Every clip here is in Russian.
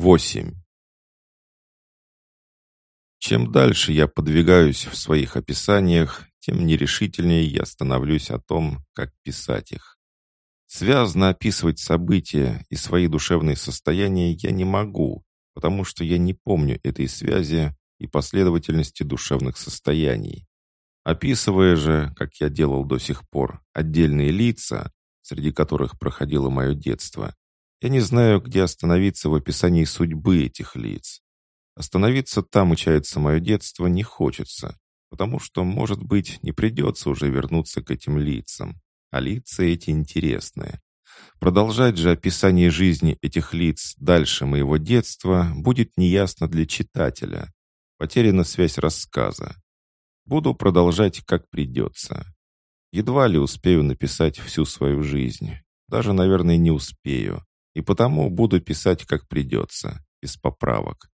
8. Чем дальше я подвигаюсь в своих описаниях, тем нерешительнее я становлюсь о том, как писать их. Связно описывать события и свои душевные состояния я не могу, потому что я не помню этой связи и последовательности душевных состояний. Описывая же, как я делал до сих пор, отдельные лица, среди которых проходило мое детство, я не знаю, где остановиться в описании судьбы этих лиц. Остановиться там учается мое детство не хочется, потому что, может быть, не придется уже вернуться к этим лицам. А лица эти интересные. Продолжать же описание жизни этих лиц дальше моего детства будет неясно для читателя. Потеряна связь рассказа. Буду продолжать, как придется. Едва ли успею написать всю свою жизнь. Даже, наверное, не успею. И потому буду писать как придется, без поправок.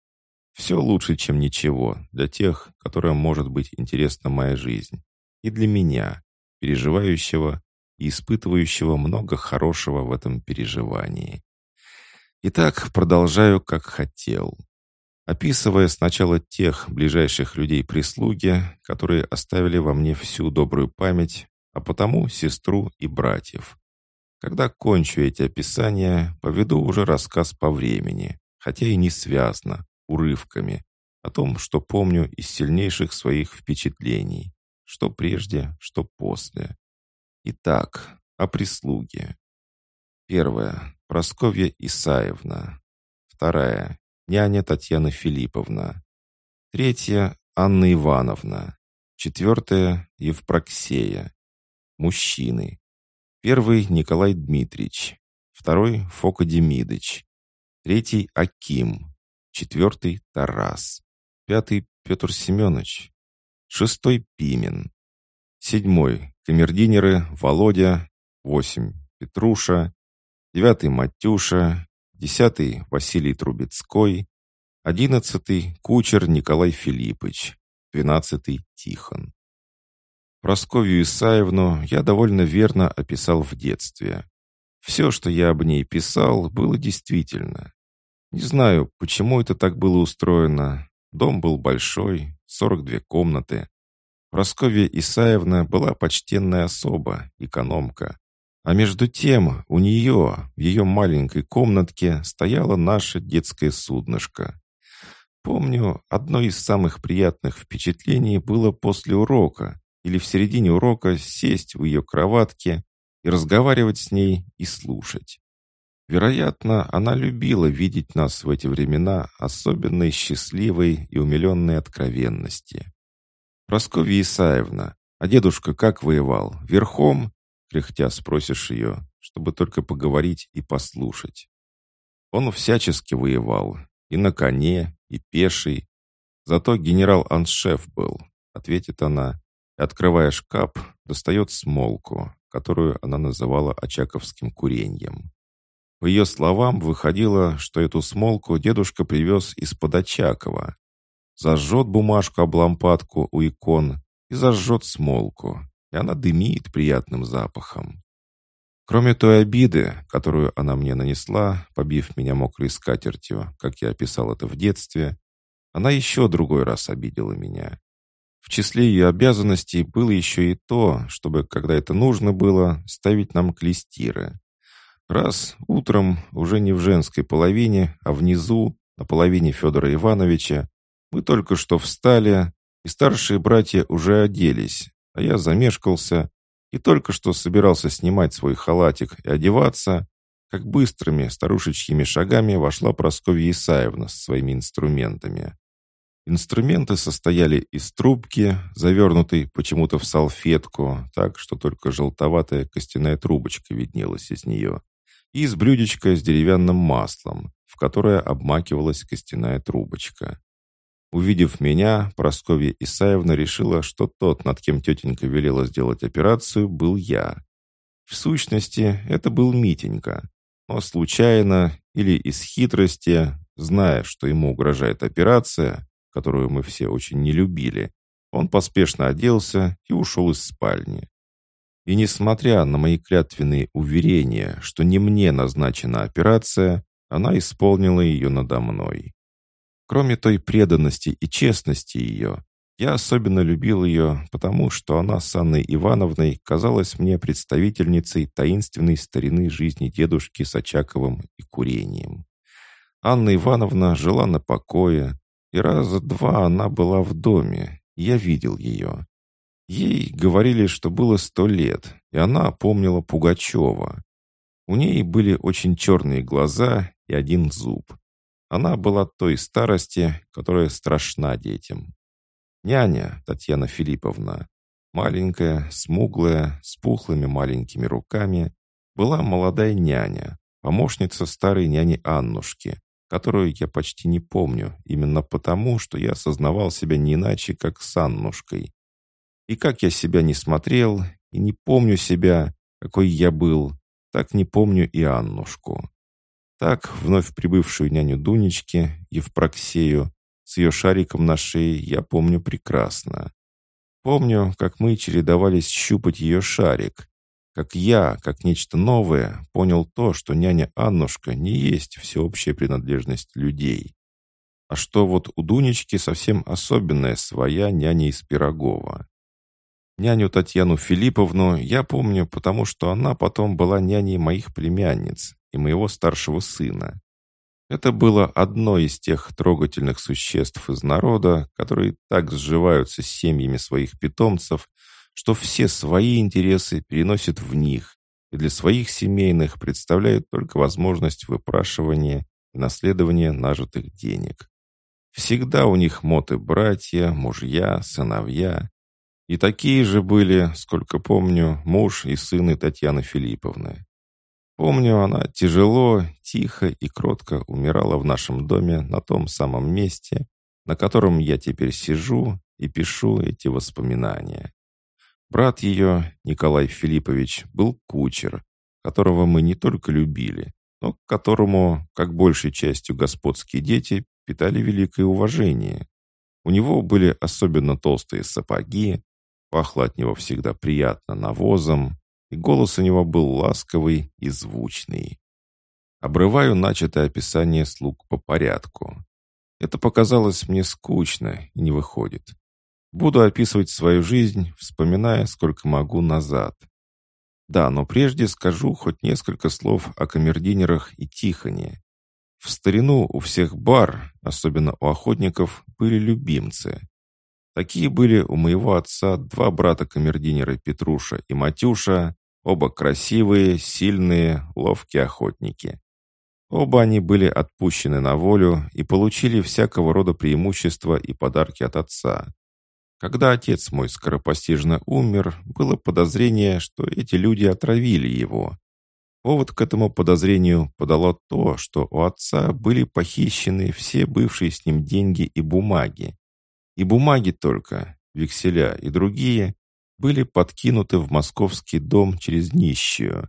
Все лучше, чем ничего, для тех, которым может быть интересна моя жизнь. И для меня, переживающего и испытывающего много хорошего в этом переживании. Итак, продолжаю, как хотел. Описывая сначала тех ближайших людей прислуги, которые оставили во мне всю добрую память, а потому сестру и братьев. Когда кончу эти описания, поведу уже рассказ по времени, хотя и не связно, урывками, о том, что помню из сильнейших своих впечатлений, что прежде, что после. Итак, о прислуге. Первая. Просковья Исаевна. Вторая. Няня Татьяна Филипповна. Третья. Анна Ивановна. Четвертая. Евпроксея. Мужчины. Первый — Николай Дмитриевич, второй — Фока Демидыч, третий — Аким, четвертый — Тарас, пятый — Петр Семенович, шестой — Пимен, седьмой — камердинеры Володя, восемь — Петруша, девятый — Матюша, десятый — Василий Трубецкой, одиннадцатый — кучер Николай Филиппович, двенадцатый — Тихон. Просковью Исаевну я довольно верно описал в детстве. Все, что я об ней писал, было действительно. Не знаю, почему это так было устроено. Дом был большой, 42 комнаты. Просковья Исаевна была почтенная особа, экономка. А между тем у нее, в ее маленькой комнатке, стояло наше детское суднышко. Помню, одно из самых приятных впечатлений было после урока, или в середине урока сесть в ее кроватке и разговаривать с ней и слушать. Вероятно, она любила видеть нас в эти времена особенной счастливой и умиленной откровенности. «Прасковья Исаевна, а дедушка как воевал? Верхом?» Кряхтя спросишь ее, чтобы только поговорить и послушать. Он всячески воевал, и на коне, и пеший. Зато генерал-аншеф был, ответит она, открывая шкаф, достает смолку, которую она называла очаковским курением. По ее словам, выходило, что эту смолку дедушка привез из-под Очакова. Зажжет бумажку об лампадку у икон и зажжет смолку, и она дымит приятным запахом. Кроме той обиды, которую она мне нанесла, побив меня мокрой скатертью, как я описал это в детстве, она еще другой раз обидела меня. В числе ее обязанностей было еще и то, чтобы, когда это нужно было, ставить нам клестиры. Раз утром, уже не в женской половине, а внизу, на половине Федора Ивановича, мы только что встали, и старшие братья уже оделись, а я замешкался и только что собирался снимать свой халатик и одеваться, как быстрыми старушечьими шагами вошла Прасковья Исаевна со своими инструментами. Инструменты состояли из трубки, завернутой почему-то в салфетку, так что только желтоватая костяная трубочка виднелась из нее, и из блюдечка с деревянным маслом, в которое обмакивалась костяная трубочка. Увидев меня, Прасковья Исаевна решила, что тот, над кем тетенька велела сделать операцию, был я. В сущности, это был Митенька, но случайно или из хитрости, зная, что ему угрожает операция, которую мы все очень не любили, он поспешно оделся и ушел из спальни. И несмотря на мои клятвенные уверения, что не мне назначена операция, она исполнила ее надо мной. Кроме той преданности и честности ее, я особенно любил ее, потому что она с Анной Ивановной казалась мне представительницей таинственной старины жизни дедушки с Очаковым и курением. Анна Ивановна жила на покое, и раза два она была в доме, я видел ее. Ей говорили, что было сто лет, и она помнила Пугачева. У ней были очень черные глаза и один зуб. Она была той старости, которая страшна детям. Няня Татьяна Филипповна, маленькая, смуглая, с пухлыми маленькими руками, была молодая няня, помощница старой няни Аннушки, которую я почти не помню, именно потому, что я осознавал себя не иначе, как с Аннушкой. И как я себя не смотрел, и не помню себя, какой я был, так не помню и Аннушку. Так, вновь прибывшую няню Дунечки, Евпроксею, с ее шариком на шее я помню прекрасно. Помню, как мы чередовались щупать ее шарик. Как я, как нечто новое, понял то, что няня Аннушка не есть всеобщая принадлежность людей. А что вот у Дунечки совсем особенная своя няня из Пирогова. Няню Татьяну Филипповну я помню, потому что она потом была няней моих племянниц и моего старшего сына. Это было одно из тех трогательных существ из народа, которые так сживаются с семьями своих питомцев, что все свои интересы переносят в них и для своих семейных представляют только возможность выпрашивания и наследования нажитых денег. Всегда у них моты братья, мужья, сыновья, и такие же были, сколько помню, муж и сын Татьяны Филипповны. Помню, она тяжело, тихо и кротко умирала в нашем доме на том самом месте, на котором я теперь сижу и пишу эти воспоминания. Брат ее, Николай Филиппович, был кучер, которого мы не только любили, но к которому, как большей частью господские дети, питали великое уважение. У него были особенно толстые сапоги, Пахло от него всегда приятно навозом, и голос у него был ласковый и звучный. Обрываю начатое описание слуг по порядку. Это показалось мне скучно и не выходит. Буду описывать свою жизнь, вспоминая, сколько могу назад. Да, но прежде скажу хоть несколько слов о камердинерах и Тихоне. В старину у всех бар, особенно у охотников, были любимцы. Такие были у моего отца два брата-камердинера Петруша и Матюша, оба красивые, сильные, ловкие охотники. Оба они были отпущены на волю и получили всякого рода преимущества и подарки от отца. Когда отец мой скоропостижно умер, было подозрение, что эти люди отравили его. Повод к этому подозрению подало то, что у отца были похищены все бывшие с ним деньги и бумаги, и бумаги только, векселя и другие, были подкинуты в московский дом через нищую.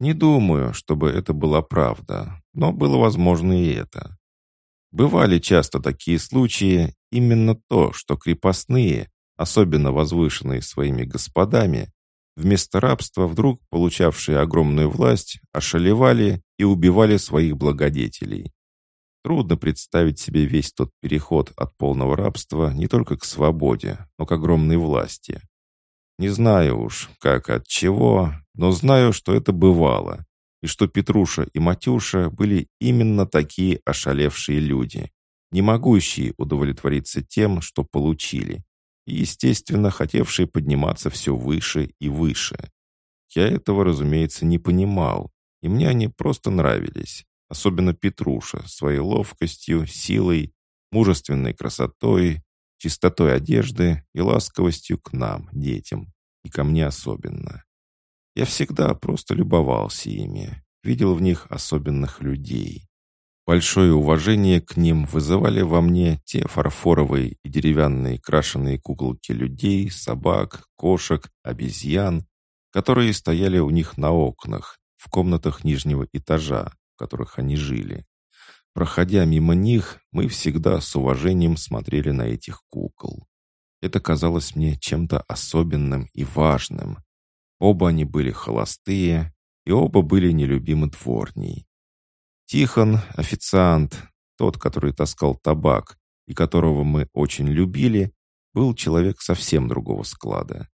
Не думаю, чтобы это была правда, но было возможно и это. Бывали часто такие случаи, именно то, что крепостные, особенно возвышенные своими господами, вместо рабства вдруг получавшие огромную власть, ошалевали и убивали своих благодетелей. Трудно представить себе весь тот переход от полного рабства не только к свободе, но к огромной власти. Не знаю уж, как от чего, но знаю, что это бывало, и что Петруша и Матюша были именно такие ошалевшие люди, не могущие удовлетвориться тем, что получили, и, естественно, хотевшие подниматься все выше и выше. Я этого, разумеется, не понимал, и мне они просто нравились особенно Петруша, своей ловкостью, силой, мужественной красотой, чистотой одежды и ласковостью к нам, детям, и ко мне особенно. Я всегда просто любовался ими, видел в них особенных людей. Большое уважение к ним вызывали во мне те фарфоровые и деревянные крашеные куколки людей, собак, кошек, обезьян, которые стояли у них на окнах, в комнатах нижнего этажа, которых они жили. Проходя мимо них, мы всегда с уважением смотрели на этих кукол. Это казалось мне чем-то особенным и важным. Оба они были холостые, и оба были нелюбимы дворней. Тихон, официант, тот, который таскал табак и которого мы очень любили, был человек совсем другого склада.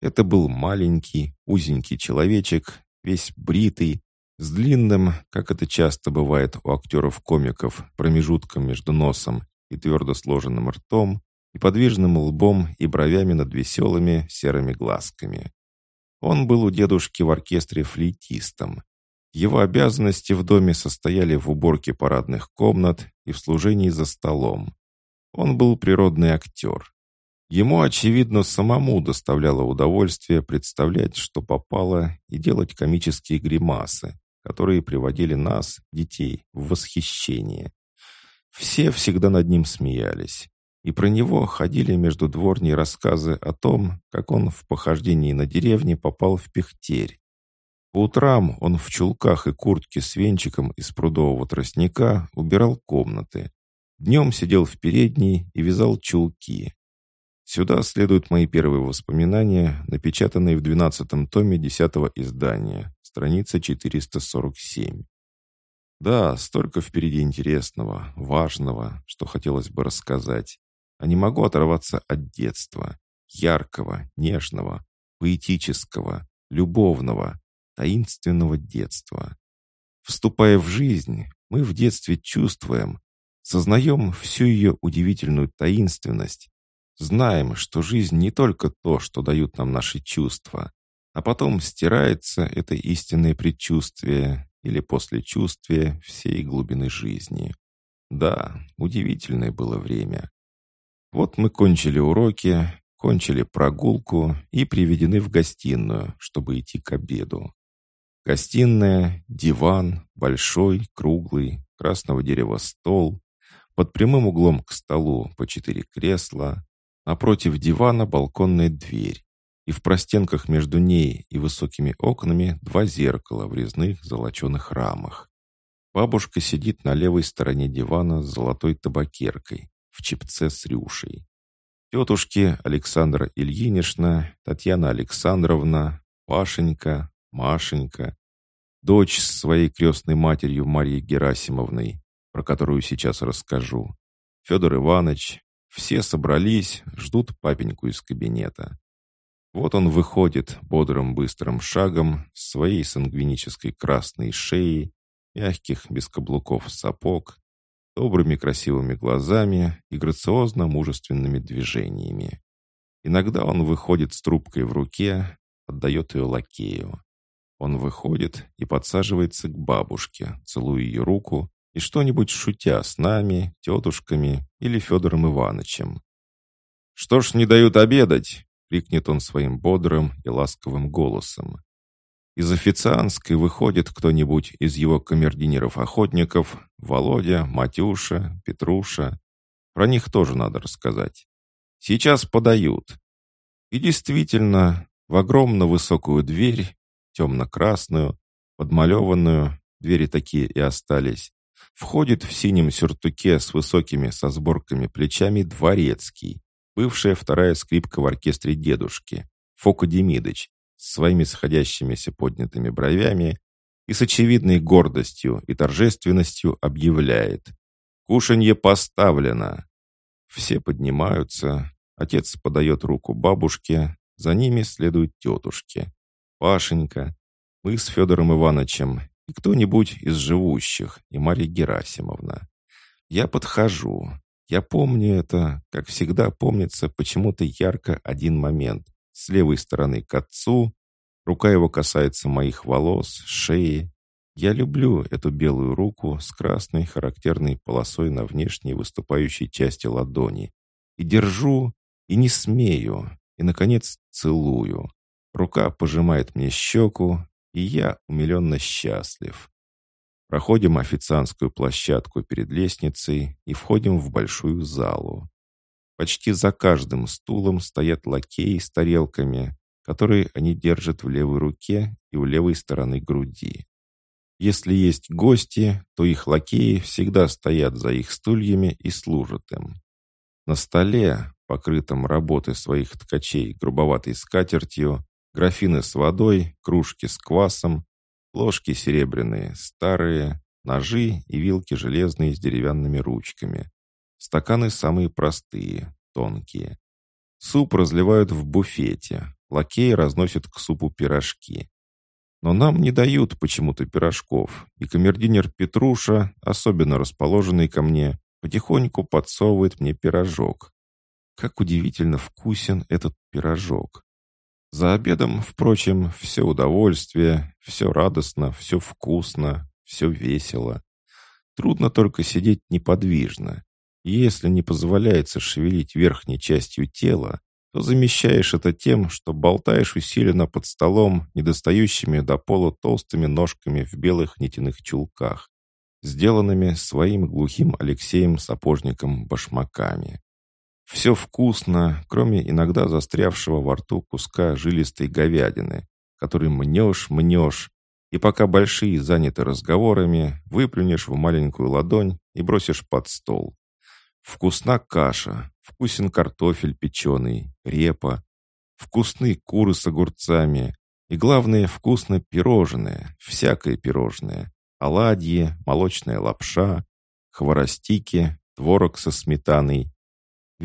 Это был маленький, узенький человечек, весь бритый, с длинным, как это часто бывает у актеров-комиков, промежутком между носом и твердо сложенным ртом, и подвижным лбом и бровями над веселыми серыми глазками. Он был у дедушки в оркестре флейтистом. Его обязанности в доме состояли в уборке парадных комнат и в служении за столом. Он был природный актер. Ему, очевидно, самому доставляло удовольствие представлять, что попало, и делать комические гримасы, которые приводили нас, детей, в восхищение. Все всегда над ним смеялись. И про него ходили между дворней рассказы о том, как он в похождении на деревне попал в Пехтерь. По утрам он в чулках и куртке с венчиком из прудового тростника убирал комнаты. Днем сидел в передней и вязал чулки. Сюда следуют мои первые воспоминания, напечатанные в двенадцатом томе десятого издания, страница 447. Да, столько впереди интересного, важного, что хотелось бы рассказать. А не могу оторваться от детства. Яркого, нежного, поэтического, любовного, таинственного детства. Вступая в жизнь, мы в детстве чувствуем, сознаем всю ее удивительную таинственность, знаем, что жизнь не только то, что дают нам наши чувства, а потом стирается это истинное предчувствие или послечувствие всей глубины жизни. Да, удивительное было время. Вот мы кончили уроки, кончили прогулку и приведены в гостиную, чтобы идти к обеду. Гостиная, диван, большой, круглый, красного дерева стол, под прямым углом к столу по четыре кресла, напротив дивана балконная дверь, и в простенках между ней и высокими окнами два зеркала в резных золоченых рамах. Бабушка сидит на левой стороне дивана с золотой табакеркой в чепце с рюшей. Тетушки Александра Ильинична, Татьяна Александровна, Пашенька, Машенька, дочь с своей крестной матерью Марьей Герасимовной, про которую сейчас расскажу, Федор Иванович, все собрались, ждут папеньку из кабинета. Вот он выходит бодрым быстрым шагом с своей сангвинической красной шеей, мягких без каблуков сапог, добрыми красивыми глазами и грациозно-мужественными движениями. Иногда он выходит с трубкой в руке, отдает ее лакею. Он выходит и подсаживается к бабушке, целуя ее руку и что-нибудь шутя с нами, тетушками или Федором Ивановичем. «Что ж не дают обедать?» — крикнет он своим бодрым и ласковым голосом. Из официанской выходит кто-нибудь из его камердинеров-охотников, Володя, Матюша, Петруша. Про них тоже надо рассказать. Сейчас подают. И действительно, в огромно высокую дверь, темно-красную, подмалеванную, двери такие и остались, входит в синем сюртуке с высокими со сборками плечами дворецкий, бывшая вторая скрипка в оркестре дедушки, Фока Демидыч, с своими сходящимися поднятыми бровями и с очевидной гордостью и торжественностью объявляет «Кушанье поставлено!». Все поднимаются, отец подает руку бабушке, за ними следуют тетушки, Пашенька, мы с Федором Ивановичем и кто-нибудь из живущих, и Марья Герасимовна. Я подхожу. Я помню это, как всегда помнится почему-то ярко один момент. С левой стороны к отцу, рука его касается моих волос, шеи. Я люблю эту белую руку с красной характерной полосой на внешней выступающей части ладони. И держу, и не смею, и, наконец, целую. Рука пожимает мне щеку, и я умиленно счастлив. Проходим официантскую площадку перед лестницей и входим в большую залу. Почти за каждым стулом стоят лакеи с тарелками, которые они держат в левой руке и у левой стороны груди. Если есть гости, то их лакеи всегда стоят за их стульями и служат им. На столе, покрытом работой своих ткачей грубоватой скатертью, графины с водой, кружки с квасом, ложки серебряные, старые, ножи и вилки железные с деревянными ручками. Стаканы самые простые, тонкие. Суп разливают в буфете, лакеи разносят к супу пирожки. Но нам не дают почему-то пирожков, и камердинер Петруша, особенно расположенный ко мне, потихоньку подсовывает мне пирожок. Как удивительно вкусен этот пирожок. За обедом, впрочем, все удовольствие, все радостно, все вкусно, все весело. Трудно только сидеть неподвижно. если не позволяется шевелить верхней частью тела, то замещаешь это тем, что болтаешь усиленно под столом, недостающими до пола толстыми ножками в белых нитяных чулках, сделанными своим глухим Алексеем-сапожником башмаками. Все вкусно, кроме иногда застрявшего во рту куска жилистой говядины, который мнешь, мнешь, и пока большие заняты разговорами, выплюнешь в маленькую ладонь и бросишь под стол. Вкусна каша, вкусен картофель печеный, репа, вкусны куры с огурцами, и, главное, вкусно пирожное, всякое пирожное, оладьи, молочная лапша, хворостики, творог со сметаной.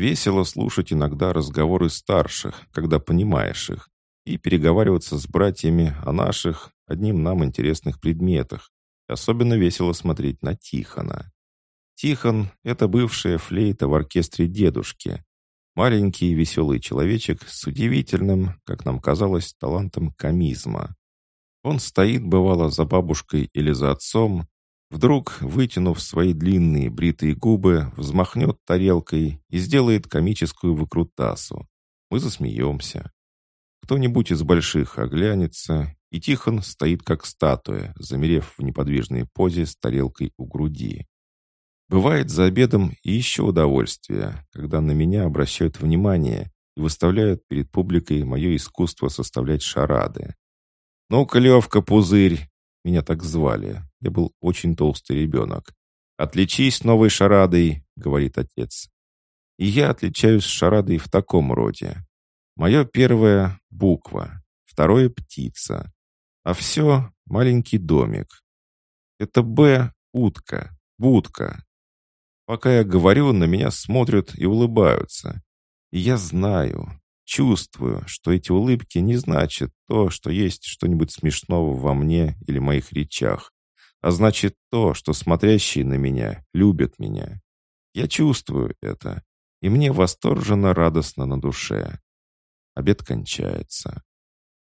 Весело слушать иногда разговоры старших, когда понимаешь их, и переговариваться с братьями о наших, одним нам интересных предметах. Особенно весело смотреть на Тихона. Тихон — это бывшая флейта в оркестре дедушки. Маленький веселый человечек с удивительным, как нам казалось, талантом комизма. Он стоит, бывало, за бабушкой или за отцом, вдруг, вытянув свои длинные бритые губы, взмахнет тарелкой и сделает комическую выкрутасу. Мы засмеемся. Кто-нибудь из больших оглянется, и Тихон стоит как статуя, замерев в неподвижной позе с тарелкой у груди. Бывает за обедом и еще удовольствие, когда на меня обращают внимание и выставляют перед публикой мое искусство составлять шарады. «Ну-ка, Левка, пузырь!» Меня так звали. Я был очень толстый ребенок. «Отличись новой шарадой!» — говорит отец. И я отличаюсь шарадой в таком роде. Мое первое — буква, второе — птица, а все — маленький домик. Это «Б» — утка, будка, Пока я говорю, на меня смотрят и улыбаются. И я знаю, чувствую, что эти улыбки не значат то, что есть что-нибудь смешного во мне или моих речах, а значит то, что смотрящие на меня любят меня. Я чувствую это, и мне восторженно радостно на душе. Обед кончается.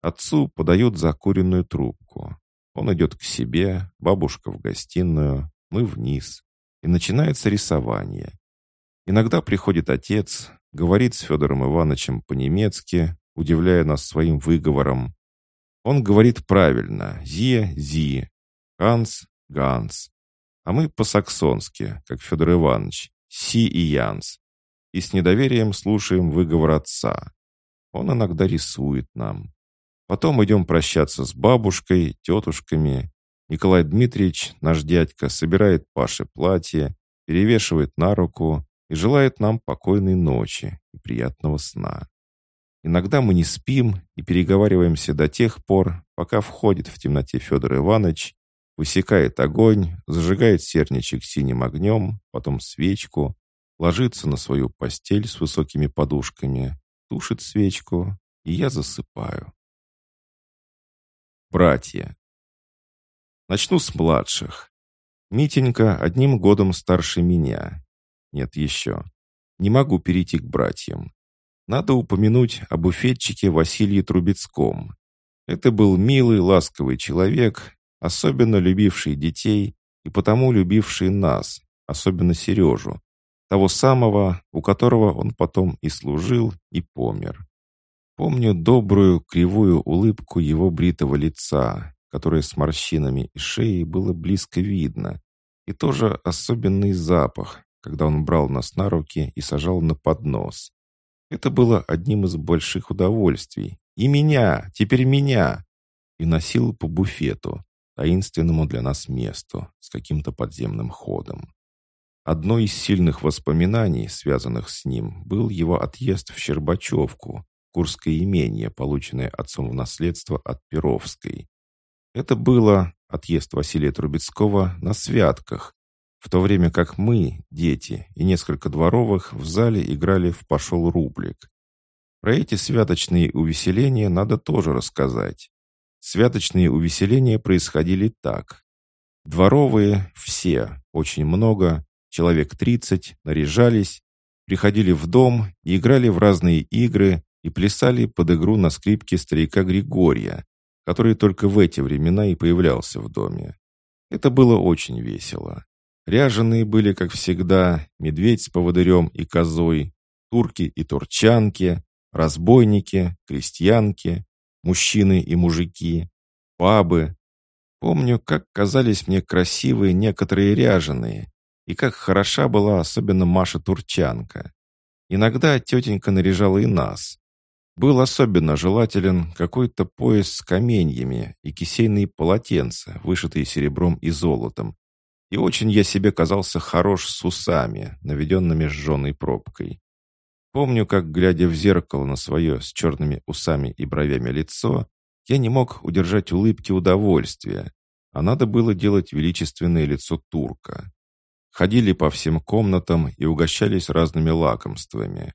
Отцу подают закуренную трубку. Он идет к себе, бабушка в гостиную, мы вниз и начинается рисование. Иногда приходит отец, говорит с Федором Ивановичем по-немецки, удивляя нас своим выговором. Он говорит правильно «зе» — «зи», «ганс». А мы по-саксонски, как Федор Иванович, «си» и «янс». И с недоверием слушаем выговор отца. Он иногда рисует нам. Потом идем прощаться с бабушкой, тетушками Николай Дмитриевич, наш дядька, собирает Паше платье, перевешивает на руку и желает нам покойной ночи и приятного сна. Иногда мы не спим и переговариваемся до тех пор, пока входит в темноте Федор Иванович, высекает огонь, зажигает серничек синим огнем, потом свечку, ложится на свою постель с высокими подушками, тушит свечку, и я засыпаю. Братья. Начну с младших. Митенька одним годом старше меня. Нет, еще. Не могу перейти к братьям. Надо упомянуть о буфетчике Василии Трубецком. Это был милый, ласковый человек, особенно любивший детей и потому любивший нас, особенно Сережу, того самого, у которого он потом и служил, и помер. Помню добрую, кривую улыбку его бритого лица, которое с морщинами и шеей было близко видно, и тоже особенный запах, когда он брал нас на руки и сажал на поднос. Это было одним из больших удовольствий. И меня, теперь меня! И носил по буфету, таинственному для нас месту, с каким-то подземным ходом. Одно из сильных воспоминаний, связанных с ним, был его отъезд в Щербачевку, Курское имение, полученное отцом в наследство от Перовской. Это было отъезд Василия Трубецкого на святках, в то время как мы, дети и несколько дворовых, в зале играли в «Пошел рублик». Про эти святочные увеселения надо тоже рассказать. Святочные увеселения происходили так. Дворовые, все, очень много, человек 30, наряжались, приходили в дом и играли в разные игры и плясали под игру на скрипке старика Григория, который только в эти времена и появлялся в доме. Это было очень весело. Ряженые были, как всегда, медведь с поводырем и козой, турки и турчанки, разбойники, крестьянки, мужчины и мужики, бабы. Помню, как казались мне красивые некоторые ряженые, и как хороша была особенно Маша Турчанка. Иногда тетенька наряжала и нас. Был особенно желателен какой-то пояс с каменьями и кисейные полотенца, вышитые серебром и золотом. И очень я себе казался хорош с усами, наведенными сжженной пробкой. Помню, как, глядя в зеркало на свое с черными усами и бровями лицо, я не мог удержать улыбки удовольствия, а надо было делать величественное лицо турка. Ходили по всем комнатам и угощались разными лакомствами.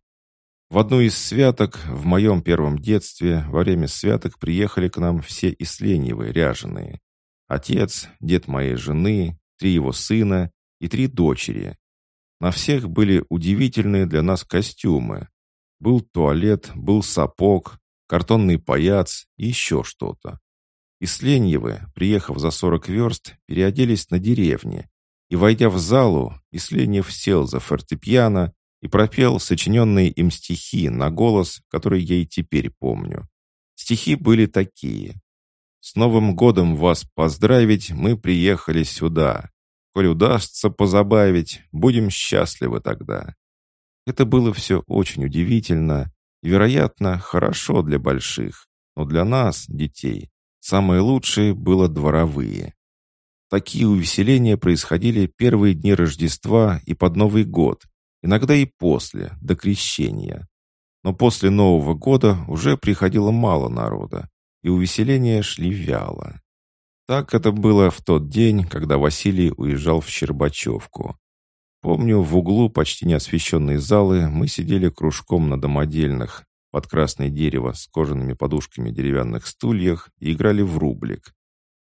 В одну из святок, в моем первом детстве, во время святок приехали к нам все Исленьевы, ряженые. Отец, дед моей жены, три его сына и три дочери, на всех были удивительные для нас костюмы. Был туалет, был сапог, картонный паяц и еще что-то. И Сленьевы, приехав за сорок верст, переоделись на деревне. И, войдя в залу, Исленьев сел за фортепиано и пропел сочиненные им стихи на голос, который я и теперь помню. Стихи были такие. «С Новым годом вас поздравить мы приехали сюда. Коль удастся позабавить, будем счастливы тогда. Это было все очень удивительно и, вероятно, хорошо для больших, но для нас, детей, самое лучшее было дворовые. Такие увеселения происходили первые дни Рождества и под Новый год, иногда и после, до крещения. Но после Нового года уже приходило мало народа, и увеселения шли вяло. Так это было в тот день, когда Василий уезжал в Щербачевку. Помню, в углу почти неосвещенной залы мы сидели кружком на домодельных, под красное дерево с кожаными подушками деревянных стульях и играли в рублик.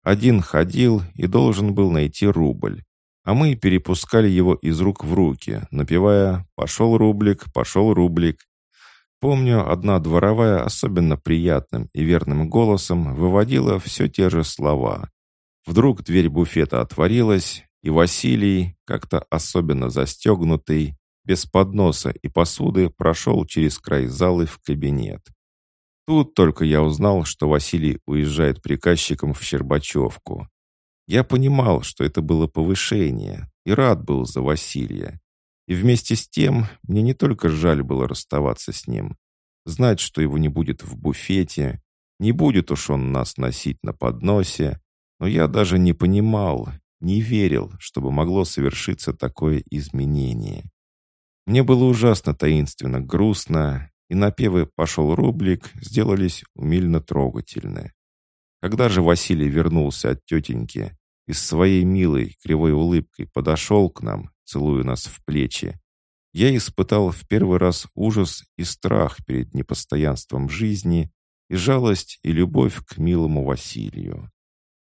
Один ходил и должен был найти рубль, а мы перепускали его из рук в руки, напевая «Пошел рублик, пошел рублик». Помню, одна дворовая особенно приятным и верным голосом выводила все те же слова. Вдруг дверь буфета отворилась, и Василий, как-то особенно застегнутый, без подноса и посуды прошел через край залы в кабинет. Тут только я узнал, что Василий уезжает приказчиком в Щербачевку. Я понимал, что это было повышение, и рад был за Василия. И вместе с тем мне не только жаль было расставаться с ним, знать, что его не будет в буфете, не будет уж он нас носить на подносе, но я даже не понимал, не верил, чтобы могло совершиться такое изменение. Мне было ужасно таинственно грустно, и напевы «Пошел рублик» сделались умильно трогательны. Когда же Василий вернулся от тетеньки и с своей милой кривой улыбкой подошел к нам, целуя нас в плечи, я испытал в первый раз ужас и страх перед непостоянством жизни и жалость и любовь к милому Василию.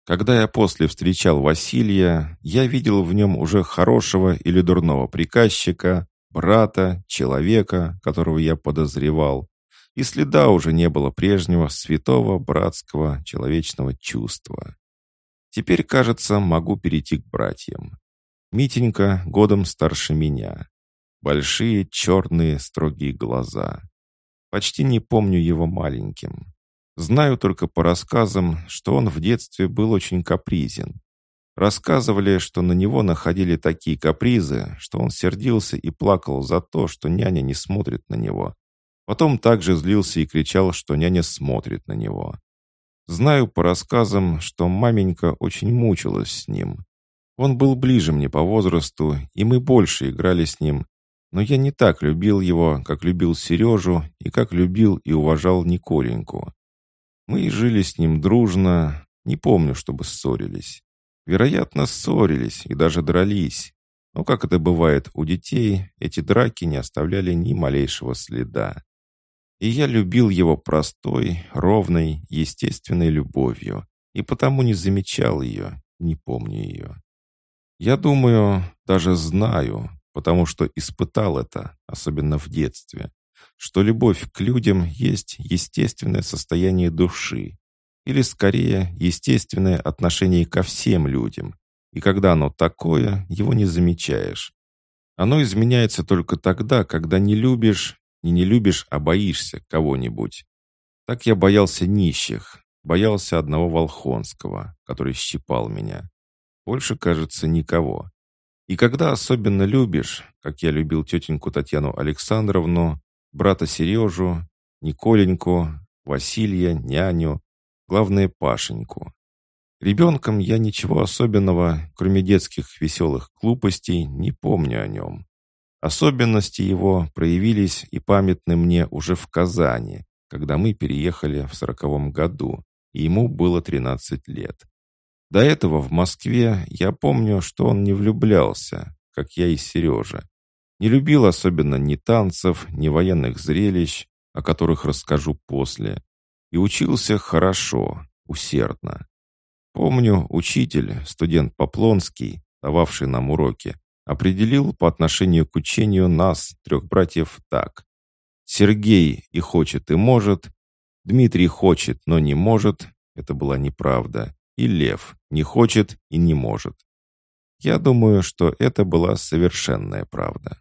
Когда я после встречал Василия, я видел в нем уже хорошего или дурного приказчика, брата, человека, которого я подозревал, и следа уже не было прежнего святого братского человечного чувства. Теперь, кажется, могу перейти к братьям. Митенька годом старше меня. Большие, черные, строгие глаза. Почти не помню его маленьким. Знаю только по рассказам, что он в детстве был очень капризен. Рассказывали, что на него находили такие капризы, что он сердился и плакал за то, что няня не смотрит на него. Потом также злился и кричал, что няня смотрит на него. Знаю по рассказам, что маменька очень мучилась с ним. Он был ближе мне по возрасту, и мы больше играли с ним. Но я не так любил его, как любил Сережу и как любил и уважал Николеньку. Мы жили с ним дружно. Не помню, чтобы ссорились. Вероятно, ссорились и даже дрались. Но, как это бывает у детей, эти драки не оставляли ни малейшего следа. И я любил его простой, ровной, естественной любовью, и потому не замечал ее, не помню ее. Я думаю, даже знаю, потому что испытал это, особенно в детстве, что любовь к людям есть естественное состояние души, или скорее естественное отношение ко всем людям, и когда оно такое, его не замечаешь. Оно изменяется только тогда, когда не любишь, не не любишь, а боишься кого-нибудь. Так я боялся нищих, боялся одного Волхонского, который щипал меня. Больше, кажется, никого. И когда особенно любишь, как я любил тетеньку Татьяну Александровну, брата Сережу, Николеньку, Василия, няню, главное, Пашеньку. Ребенком я ничего особенного, кроме детских веселых глупостей, не помню о нем. Особенности его проявились и памятны мне уже в Казани, когда мы переехали в сороковом году, и ему было 13 лет. До этого в Москве я помню, что он не влюблялся, как я и Сережа. Не любил особенно ни танцев, ни военных зрелищ, о которых расскажу после. И учился хорошо, усердно. Помню, учитель, студент Поплонский, дававший нам уроки, определил по отношению к учению нас, трех братьев, так. Сергей и хочет, и может. Дмитрий хочет, но не может. Это была неправда. И Лев не хочет и не может. Я думаю, что это была совершенная правда.